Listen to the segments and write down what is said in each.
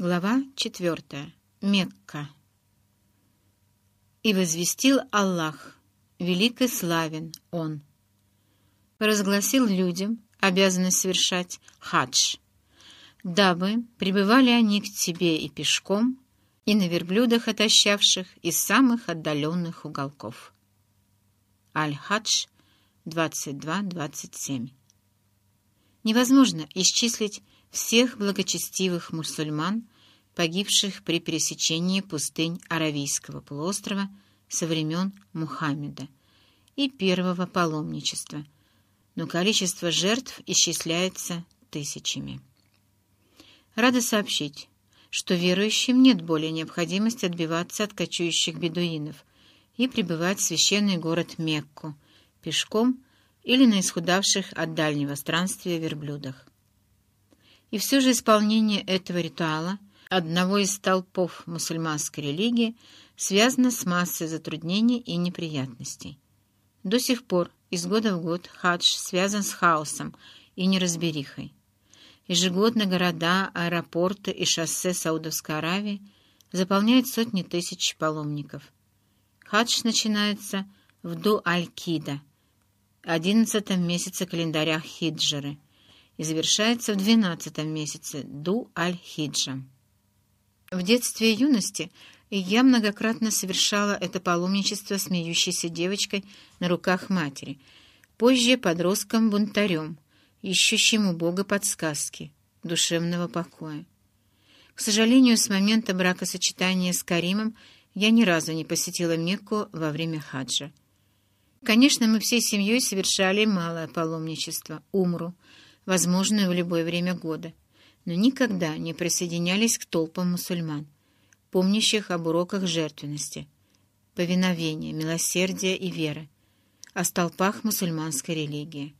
Глава 4. Мекка. «И возвестил Аллах, велик и славен Он. Разгласил людям обязанность совершать хадж, дабы пребывали они к тебе и пешком, и на верблюдах, отощавших из самых отдаленных уголков». Аль-Хадж 22-27. Невозможно исчислить всех благочестивых мусульман, погибших при пересечении пустынь Аравийского полуострова со времен Мухаммеда и первого паломничества, но количество жертв исчисляется тысячами. Рада сообщить, что верующим нет более необходимости отбиваться от кочующих бедуинов и прибывать в священный город Мекку пешком или на исхудавших от дальнего странствия верблюдах. И все же исполнение этого ритуала, одного из столпов мусульманской религии, связано с массой затруднений и неприятностей. До сих пор, из года в год, хадж связан с хаосом и неразберихой. Ежегодно города, аэропорты и шоссе Саудовской Аравии заполняют сотни тысяч паломников. Хадж начинается в Ду-Аль-Кида, одиннадцатом месяце календаря хиджры – и завершается в двенадцатом месяце Ду-Аль-Хиджа. В детстве и юности я многократно совершала это паломничество смеющейся девочкой на руках матери, позже подростком-бунтарем, ищущим у Бога подсказки, душевного покоя. К сожалению, с момента бракосочетания с Каримом я ни разу не посетила Мекку во время хаджа. Конечно, мы всей семьей совершали малое паломничество, умру, возможную в любое время года, но никогда не присоединялись к толпам мусульман, помнящих об уроках жертвенности, повиновения, милосердия и веры, о столпах мусульманской религии.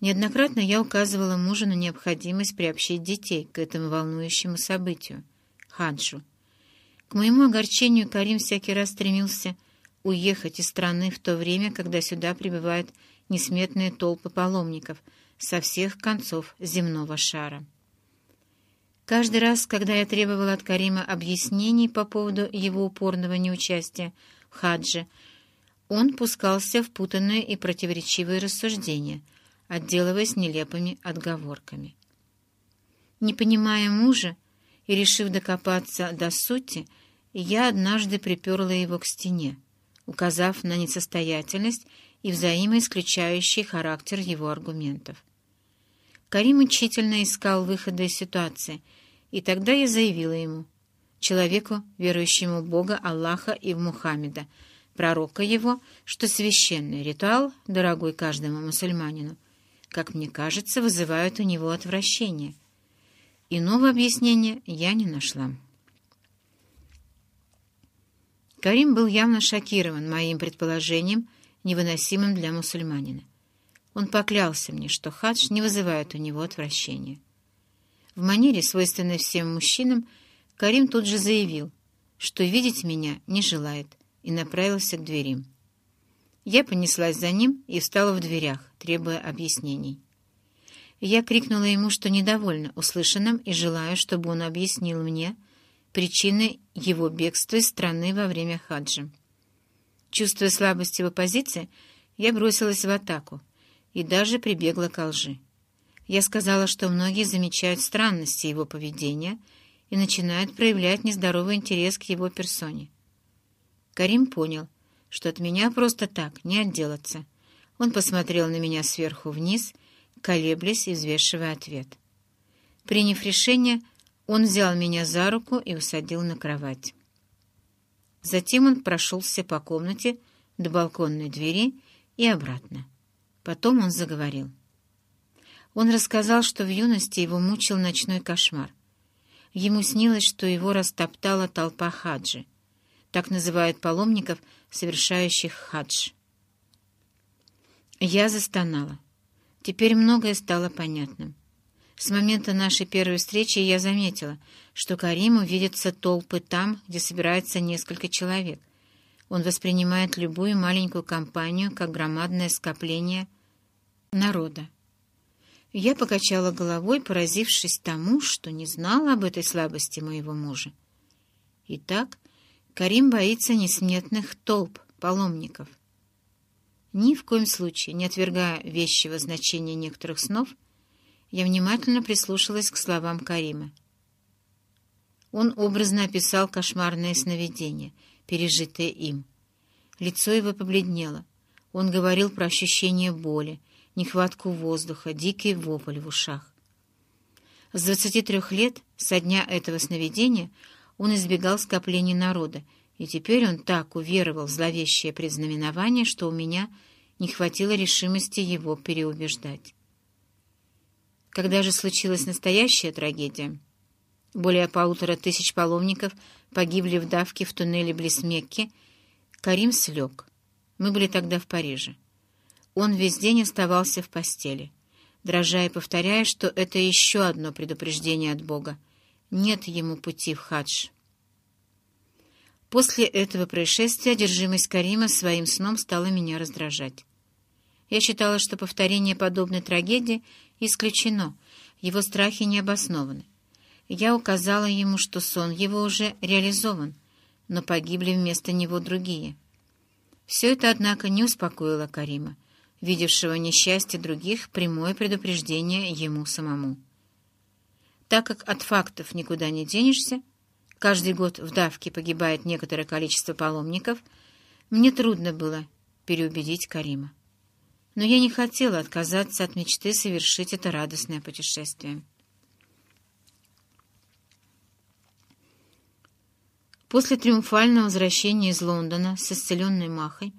Неоднократно я указывала мужу на необходимость приобщить детей к этому волнующему событию — хаджу. К моему огорчению Карим всякий раз стремился уехать из страны в то время, когда сюда прибывают несметные толпы паломников — со всех концов земного шара. Каждый раз, когда я требовала от Карима объяснений по поводу его упорного неучастия в хадже, он пускался в путанные и противоречивые рассуждения, отделываясь нелепыми отговорками. Не понимая мужа и решив докопаться до сути, я однажды приперла его к стене, указав на несостоятельность и взаимоисключающий характер его аргументов. Карим мучительно искал выхода из ситуации, и тогда я заявила ему, человеку, верующему в Бога, Аллаха и в Мухаммеда, пророка его, что священный ритуал, дорогой каждому мусульманину, как мне кажется, вызывает у него отвращение. Иного объяснения я не нашла. Карим был явно шокирован моим предположением, невыносимым для мусульманина. Он поклялся мне, что хадж не вызывает у него отвращения. В манере, свойственной всем мужчинам, Карим тут же заявил, что видеть меня не желает, и направился к дверям. Я понеслась за ним и встала в дверях, требуя объяснений. Я крикнула ему, что недовольна услышанным и желаю, чтобы он объяснил мне причины его бегства из страны во время хаджа. Чувствуя слабость его позиции, я бросилась в атаку, и даже прибегла к лжи. Я сказала, что многие замечают странности его поведения и начинают проявлять нездоровый интерес к его персоне. Карим понял, что от меня просто так не отделаться. Он посмотрел на меня сверху вниз, колеблясь и взвешивая ответ. Приняв решение, он взял меня за руку и усадил на кровать. Затем он прошелся по комнате до балконной двери и обратно. Потом он заговорил. Он рассказал, что в юности его мучил ночной кошмар. Ему снилось, что его растоптала толпа хаджи. Так называют паломников, совершающих хадж. Я застонала. Теперь многое стало понятным. С момента нашей первой встречи я заметила, что Кариму видятся толпы там, где собирается несколько человек. Он воспринимает любую маленькую компанию как громадное скопление народа. Я покачала головой, поразившись тому, что не знала об этой слабости моего мужа. Итак, Карим боится несметных толп, паломников. Ни в коем случае, не отвергая вещего значения некоторых снов, я внимательно прислушалась к словам Карима. Он образно описал кошмарное сновидение, пережитое им. Лицо его побледнело. Он говорил про ощущение боли, нехватку воздуха, дикий вопль в ушах. С 23 лет, со дня этого сновидения, он избегал скоплений народа, и теперь он так уверовал в зловещее предзнаменование, что у меня не хватило решимости его переубеждать. Когда же случилась настоящая трагедия? Более полутора тысяч паломников погибли в давке в туннеле близ Мекки. Карим слег. Мы были тогда в Париже. Он весь день оставался в постели, дрожа и повторяя, что это еще одно предупреждение от Бога. Нет ему пути в хадж. После этого происшествия одержимость Карима своим сном стала меня раздражать. Я считала, что повторение подобной трагедии исключено, его страхи не обоснованы. Я указала ему, что сон его уже реализован, но погибли вместо него другие. Все это, однако, не успокоило Карима, видевшего несчастье других прямое предупреждение ему самому. Так как от фактов никуда не денешься, каждый год в давке погибает некоторое количество паломников, мне трудно было переубедить Карима но я не хотела отказаться от мечты совершить это радостное путешествие. После триумфального возвращения из Лондона с исцеленной Махой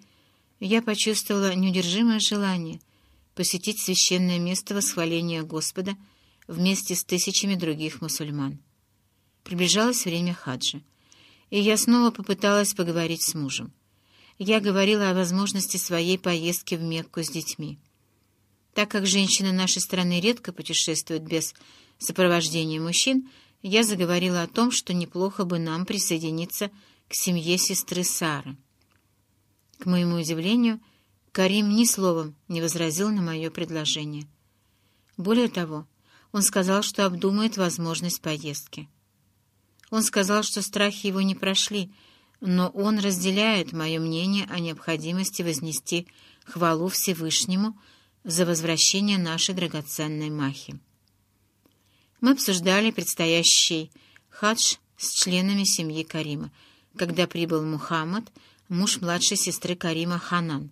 я почувствовала неудержимое желание посетить священное место восхваления Господа вместе с тысячами других мусульман. Приближалось время хаджа, и я снова попыталась поговорить с мужем я говорила о возможности своей поездки в Мекку с детьми. Так как женщины нашей страны редко путешествуют без сопровождения мужчин, я заговорила о том, что неплохо бы нам присоединиться к семье сестры Сары. К моему удивлению, Карим ни словом не возразил на мое предложение. Более того, он сказал, что обдумает возможность поездки. Он сказал, что страхи его не прошли, но он разделяет мое мнение о необходимости вознести хвалу Всевышнему за возвращение нашей драгоценной Махи. Мы обсуждали предстоящий хадж с членами семьи Карима, когда прибыл Мухаммад, муж младшей сестры Карима Ханан.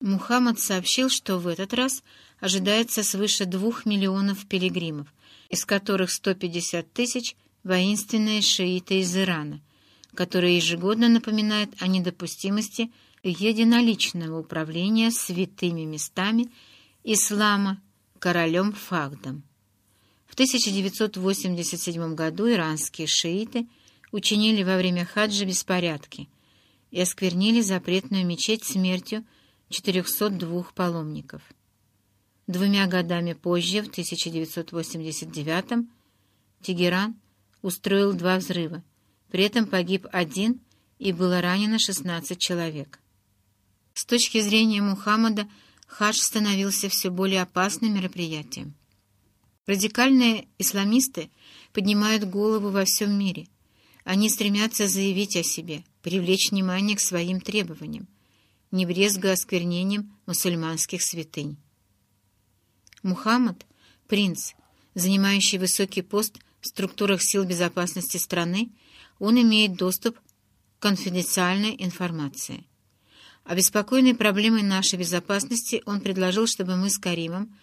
Мухаммад сообщил, что в этот раз ожидается свыше двух миллионов пилигримов, из которых 150 тысяч воинственные шииты из Ирана, которые ежегодно напоминают о недопустимости единоличного управления святыми местами ислама королем Фагдом. В 1987 году иранские шииты учинили во время хаджа беспорядки и осквернили запретную мечеть смертью 402 паломников. Двумя годами позже, в 1989 Тегеран устроил два взрыва, при этом погиб один и было ранено 16 человек. С точки зрения Мухаммада, хадж становился все более опасным мероприятием. Радикальные исламисты поднимают голову во всем мире. Они стремятся заявить о себе, привлечь внимание к своим требованиям, не брезгая осквернением мусульманских святынь. Мухаммад, принц, занимающий высокий пост в структурах сил безопасности страны, он имеет доступ к конфиденциальной информации. Обеспокоенный проблемой нашей безопасности, он предложил, чтобы мы с Каримом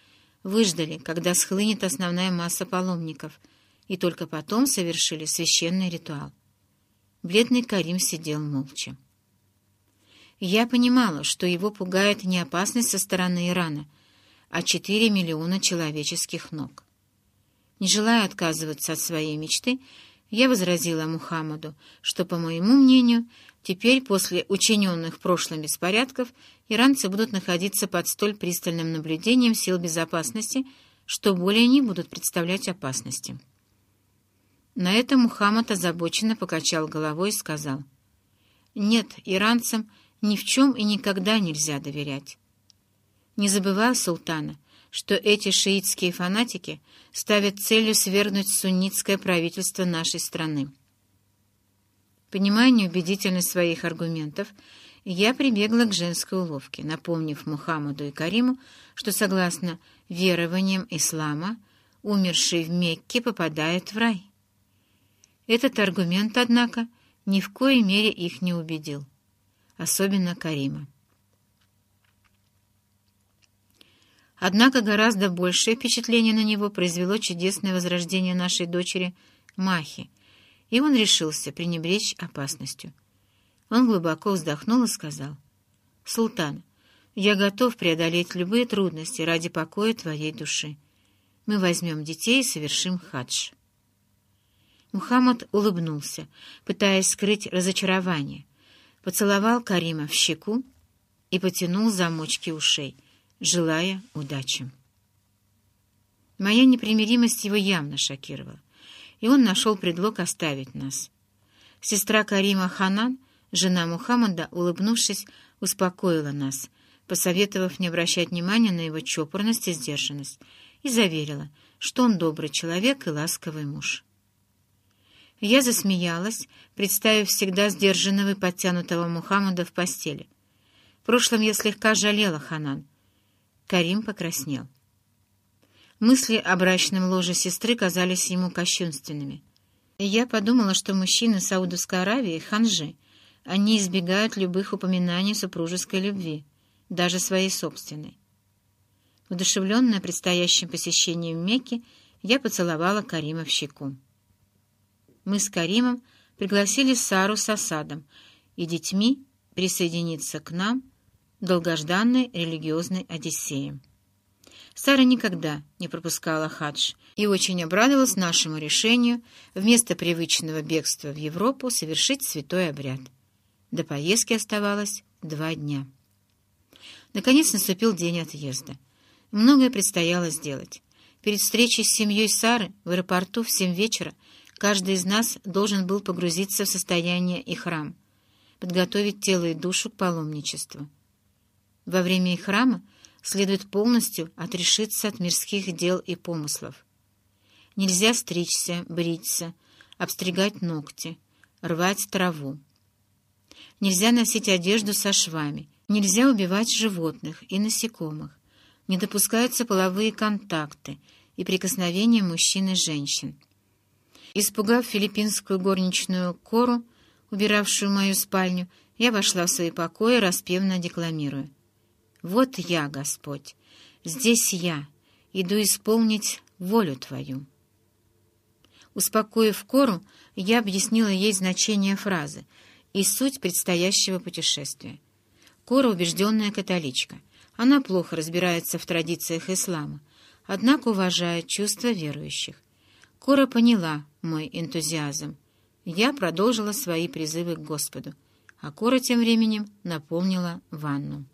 выждали, когда схлынет основная масса паломников, и только потом совершили священный ритуал. Бледный Карим сидел молча. Я понимала, что его пугает не опасность со стороны Ирана, а 4 миллиона человеческих ног. Не желая отказываться от своей мечты, я возразила Мухаммаду, что, по моему мнению, теперь, после учиненных в прошлом беспорядков, иранцы будут находиться под столь пристальным наблюдением сил безопасности, что более не будут представлять опасности. На это Мухаммад озабоченно покачал головой и сказал, «Нет, иранцам ни в чем и никогда нельзя доверять. Не забывая султана, что эти шиитские фанатики ставят целью свергнуть суннитское правительство нашей страны. Понимая неубедительность своих аргументов, я прибегла к женской уловке, напомнив Мухаммаду и Кариму, что, согласно верованиям ислама, умерший в Мекке попадает в рай. Этот аргумент, однако, ни в коей мере их не убедил, особенно Карима. Однако гораздо большее впечатление на него произвело чудесное возрождение нашей дочери Махи, и он решился пренебречь опасностью. Он глубоко вздохнул и сказал, «Султан, я готов преодолеть любые трудности ради покоя твоей души. Мы возьмем детей и совершим хадж». Мухаммад улыбнулся, пытаясь скрыть разочарование, поцеловал Карима в щеку и потянул замочки ушей — желая удачи. Моя непримиримость его явно шокировала, и он нашел предлог оставить нас. Сестра Карима Ханан, жена Мухаммада, улыбнувшись, успокоила нас, посоветовав не обращать внимания на его чопорность и сдержанность, и заверила, что он добрый человек и ласковый муж. Я засмеялась, представив всегда сдержанного и подтянутого Мухаммада в постели. В прошлом я слегка жалела Ханан, Карим покраснел. Мысли о брачном ложе сестры казались ему кощунственными. я подумала, что мужчины Саудовской Аравии — ханжи. Они избегают любых упоминаний супружеской любви, даже своей собственной. Удушевленная предстоящим посещением Мекки, я поцеловала Карима в щеку. Мы с Каримом пригласили Сару с Асадом и детьми присоединиться к нам долгожданной религиозной Одиссеи. Сара никогда не пропускала хадж и очень обрадовалась нашему решению вместо привычного бегства в Европу совершить святой обряд. До поездки оставалось два дня. Наконец наступил день отъезда. Многое предстояло сделать. Перед встречей с семьей Сары в аэропорту в семь вечера каждый из нас должен был погрузиться в состояние и храм, подготовить тело и душу к паломничеству. Во время их храма следует полностью отрешиться от мирских дел и помыслов. Нельзя стричься, бриться, обстригать ногти, рвать траву. Нельзя носить одежду со швами, нельзя убивать животных и насекомых, не допускаются половые контакты и прикосновения мужчин и женщин. Испугав филиппинскую горничную Кору, убиравшую мою спальню, я вошла в свои покои, распевно декламируя. Вот я, Господь, здесь я, иду исполнить волю Твою. Успокоив Кору, я объяснила ей значение фразы и суть предстоящего путешествия. Кора убежденная католичка. Она плохо разбирается в традициях ислама, однако уважает чувства верующих. Кора поняла мой энтузиазм. Я продолжила свои призывы к Господу, а Кора тем временем наполнила ванну.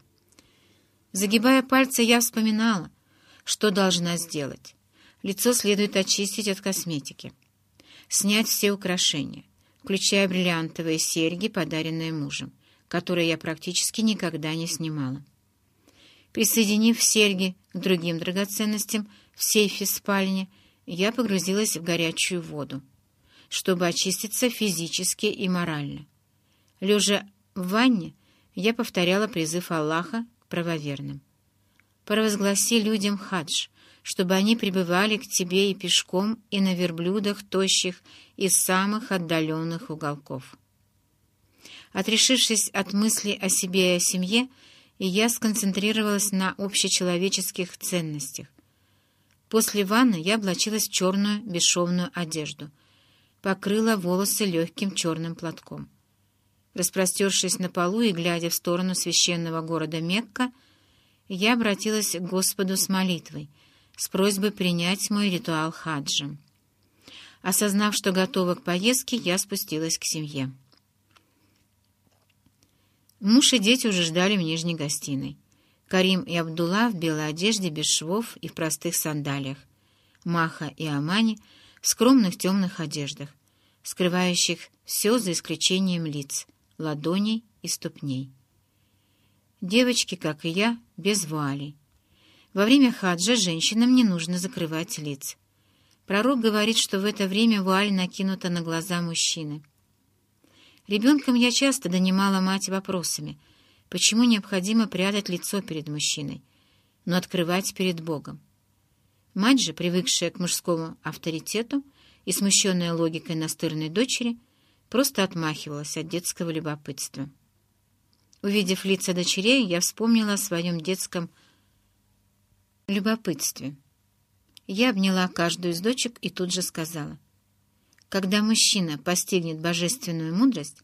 Загибая пальцы, я вспоминала, что должна сделать. Лицо следует очистить от косметики. Снять все украшения, включая бриллиантовые серьги, подаренные мужем, которые я практически никогда не снимала. Присоединив серьги к другим драгоценностям в сейфе спальни, я погрузилась в горячую воду, чтобы очиститься физически и морально. Лежа в ванне, я повторяла призыв Аллаха правоверным. Провозгласи людям хадж, чтобы они пребывали к тебе и пешком, и на верблюдах тощих из самых отдаленных уголков. Отрешившись от мыслей о себе и о семье, я сконцентрировалась на общечеловеческих ценностях. После ванны я облачилась в черную бесшовную одежду, покрыла волосы легким черным платком. Распростершись на полу и глядя в сторону священного города Мекка, я обратилась к Господу с молитвой, с просьбой принять мой ритуал хаджа. Осознав, что готова к поездке, я спустилась к семье. Муж и дети уже ждали в нижней гостиной. Карим и Абдулла в белой одежде без швов и в простых сандалиях. Маха и Амани в скромных темных одеждах, скрывающих все за исключением лиц — ладоней и ступней. Девочки, как и я, без вуалей. Во время хаджа женщинам не нужно закрывать лиц. Пророк говорит, что в это время вуаль накинута на глаза мужчины. Ребенком я часто донимала мать вопросами, почему необходимо прятать лицо перед мужчиной, но открывать перед Богом. Мать же, привыкшая к мужскому авторитету и смущенная логикой настырной дочери, просто отмахивалась от детского любопытства. Увидев лица дочерей, я вспомнила о своем детском любопытстве. Я обняла каждую из дочек и тут же сказала, «Когда мужчина постигнет божественную мудрость,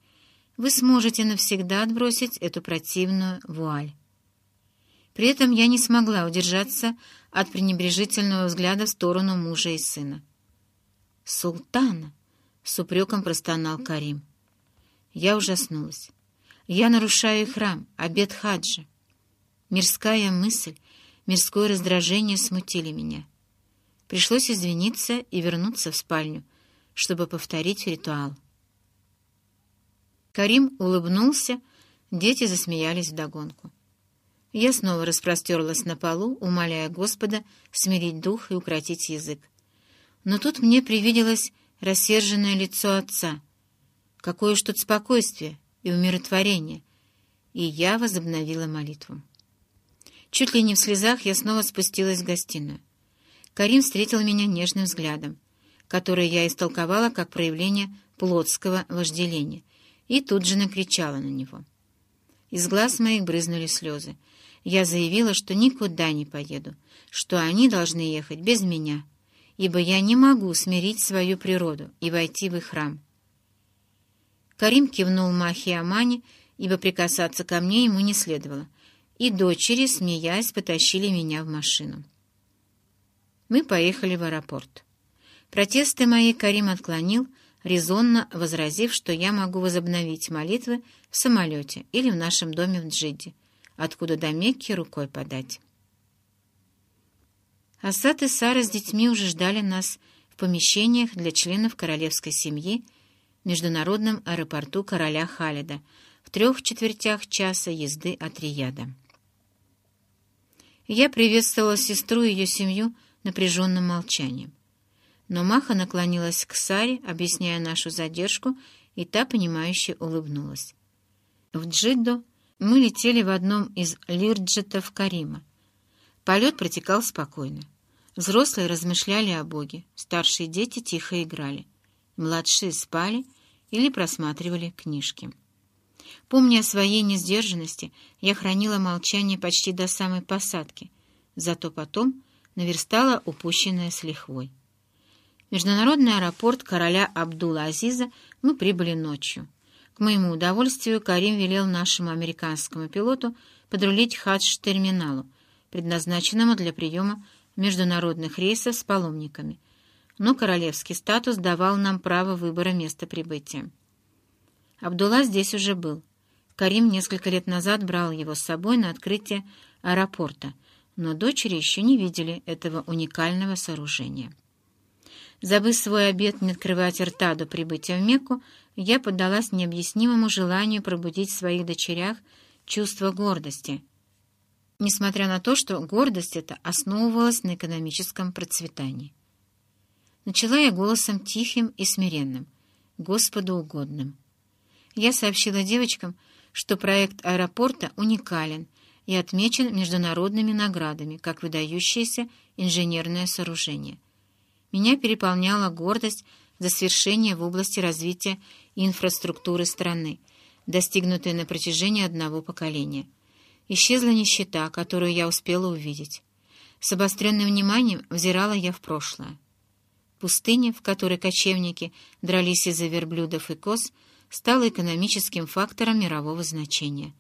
вы сможете навсегда отбросить эту противную вуаль». При этом я не смогла удержаться от пренебрежительного взгляда в сторону мужа и сына. «Султана!» — с упреком простонал Карим. Я ужаснулась. Я нарушаю храм, обед хаджа. Мирская мысль, мирское раздражение смутили меня. Пришлось извиниться и вернуться в спальню, чтобы повторить ритуал. Карим улыбнулся, дети засмеялись вдогонку. Я снова распростерлась на полу, умоляя Господа смирить дух и укротить язык. Но тут мне привиделось рассерженное лицо отца. Какое уж тут спокойствие и умиротворение. И я возобновила молитву. Чуть ли не в слезах я снова спустилась в гостиную. Карим встретил меня нежным взглядом, который я истолковала как проявление плотского вожделения, и тут же накричала на него. Из глаз моих брызнули слезы. Я заявила, что никуда не поеду, что они должны ехать без меня, ибо я не могу смирить свою природу и войти в их храм. Карим кивнул Махи Амани, ибо прикасаться ко мне ему не следовало, и дочери, смеясь, потащили меня в машину. Мы поехали в аэропорт. Протесты мои Карим отклонил, резонно возразив, что я могу возобновить молитвы в самолете или в нашем доме в Джидде, откуда до Мекки рукой подать. Асад и Сара с детьми уже ждали нас в помещениях для членов королевской семьи в международном аэропорту короля Халида в трех четвертях часа езды от Рияда. Я приветствовала сестру и ее семью напряженным молчанием. Но Маха наклонилась к Саре, объясняя нашу задержку, и та, понимающе улыбнулась. В Джидду мы летели в одном из лирджетов Карима. Полет протекал спокойно. Взрослые размышляли о Боге, старшие дети тихо играли. Младшие спали или просматривали книжки. Помня о своей несдержанности, я хранила молчание почти до самой посадки, зато потом наверстала упущенное с лихвой. Международный аэропорт короля Абдула-Азиза мы прибыли ночью. К моему удовольствию Карим велел нашему американскому пилоту подрулить хадж-терминалу, предназначенному для приема международных рейсов с паломниками, но королевский статус давал нам право выбора места прибытия. Абдулла здесь уже был. Карим несколько лет назад брал его с собой на открытие аэропорта, но дочери еще не видели этого уникального сооружения. Забыв свой обет не открывать рта до прибытия в Мекку, я поддалась необъяснимому желанию пробудить в своих дочерях чувство гордости, несмотря на то, что гордость эта основывалась на экономическом процветании. Начала я голосом тихим и смиренным, Господу угодным. Я сообщила девочкам, что проект аэропорта уникален и отмечен международными наградами как выдающееся инженерное сооружение — меня переполняла гордость за свершение в области развития инфраструктуры страны, достигнутые на протяжении одного поколения. Исчезла нищета, которую я успела увидеть. С обостренным вниманием взирала я в прошлое. Пустыня, в которой кочевники дрались из-за верблюдов и коз, стала экономическим фактором мирового значения.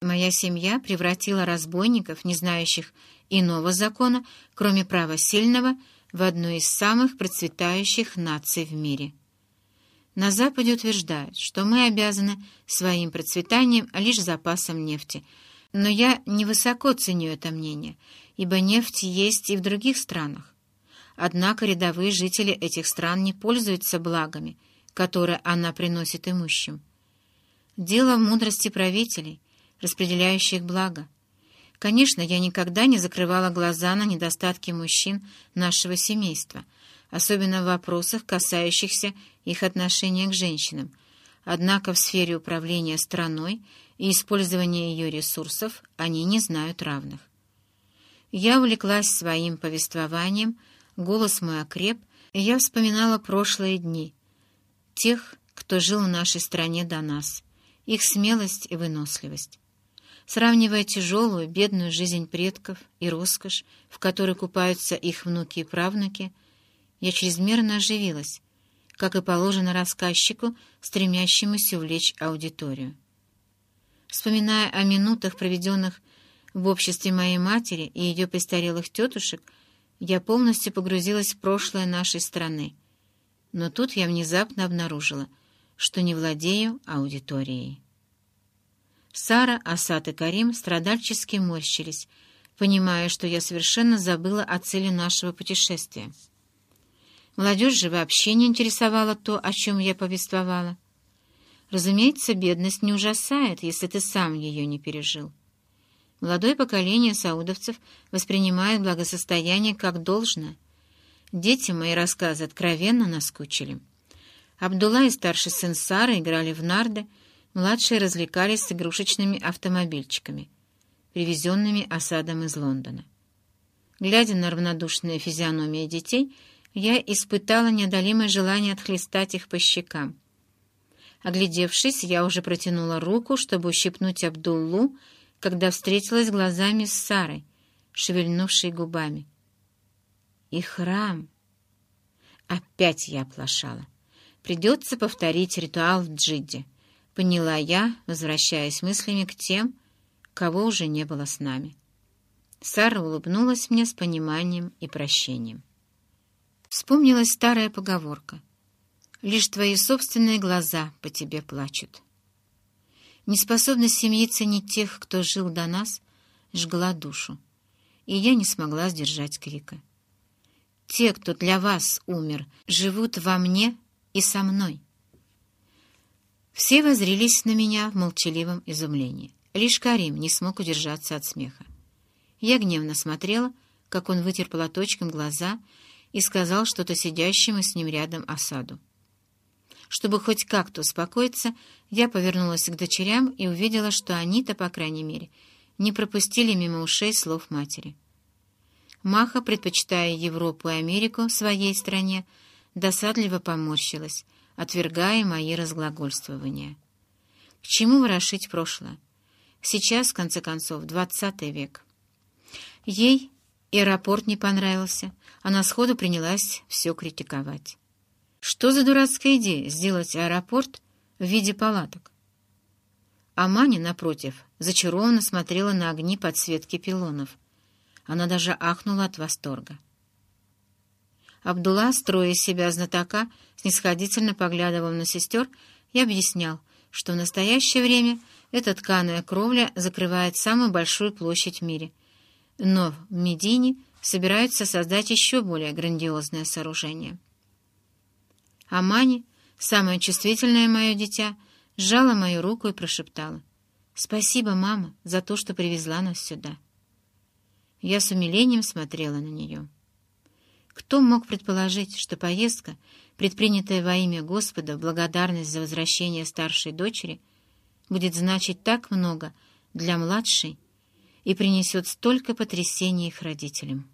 Моя семья превратила разбойников, не знающих иного закона, кроме права сильного, в одну из самых процветающих наций в мире. На Западе утверждают, что мы обязаны своим процветанием лишь запасом нефти, но я невысоко ценю это мнение, ибо нефть есть и в других странах. Однако рядовые жители этих стран не пользуются благами, которые она приносит имущим. Дело в мудрости правителей, распределяющих благо. Конечно, я никогда не закрывала глаза на недостатки мужчин нашего семейства, особенно в вопросах, касающихся их отношения к женщинам. Однако в сфере управления страной и использования ее ресурсов они не знают равных. Я увлеклась своим повествованием, голос мой окреп, и я вспоминала прошлые дни, тех, кто жил в нашей стране до нас, их смелость и выносливость. Сравнивая тяжелую, бедную жизнь предков и роскошь, в которой купаются их внуки и правнуки, я чрезмерно оживилась, как и положено рассказчику, стремящемуся увлечь аудиторию. Вспоминая о минутах, проведенных в обществе моей матери и ее престарелых тетушек, я полностью погрузилась в прошлое нашей страны. Но тут я внезапно обнаружила, что не владею аудиторией. Сара, Асад и Карим страдальчески морщились, понимая, что я совершенно забыла о цели нашего путешествия. Молодежь же вообще не интересовала то, о чем я повествовала. Разумеется, бедность не ужасает, если ты сам ее не пережил. Молодое поколение саудовцев воспринимает благосостояние как должное. Дети мои рассказы откровенно наскучили. Абдулла и старший сын Сары играли в нарды, Младшие развлекались с игрушечными автомобильчиками, привезенными осадом из Лондона. Глядя на равнодушные физиономии детей, я испытала неодолимое желание отхлестать их по щекам. Оглядевшись, я уже протянула руку, чтобы ущипнуть Абдуллу, когда встретилась глазами с Сарой, шевельнувшей губами. И храм. Опять я оплошала. Придется повторить ритуал в Джидде. Поняла я, возвращаясь мыслями к тем, кого уже не было с нами. Сара улыбнулась мне с пониманием и прощением. Вспомнилась старая поговорка. «Лишь твои собственные глаза по тебе плачут». Неспособность семьи ценить тех, кто жил до нас, жгла душу, и я не смогла сдержать крика. «Те, кто для вас умер, живут во мне и со мной». Все возрились на меня в молчаливом изумлении. Лишь Карим не смог удержаться от смеха. Я гневно смотрела, как он вытер платочком глаза и сказал что-то сидящему с ним рядом осаду. Чтобы хоть как-то успокоиться, я повернулась к дочерям и увидела, что они-то, по крайней мере, не пропустили мимо ушей слов матери. Маха, предпочитая Европу и Америку в своей стране, досадливо поморщилась, отвергая мои разглагольствования. К чему ворошить прошлое? Сейчас, в конце концов, двадцатый век. Ей аэропорт не понравился, она сходу принялась все критиковать. Что за дурацкая идея сделать аэропорт в виде палаток? А Маня, напротив, зачарованно смотрела на огни подсветки пилонов. Она даже ахнула от восторга. Абдулла, строя себя знатока, снисходительно поглядывал на сестер и объяснял, что в настоящее время эта тканая кровля закрывает самую большую площадь в мире. Но в Медине собираются создать еще более грандиозное сооружение. Амани, самое чувствительное мое дитя, сжала мою руку и прошептала. «Спасибо, мама, за то, что привезла нас сюда». Я с умилением смотрела на нее. Кто мог предположить, что поездка, предпринятая во имя Господа в благодарность за возвращение старшей дочери, будет значить так много для младшей и принесет столько потрясений их родителям?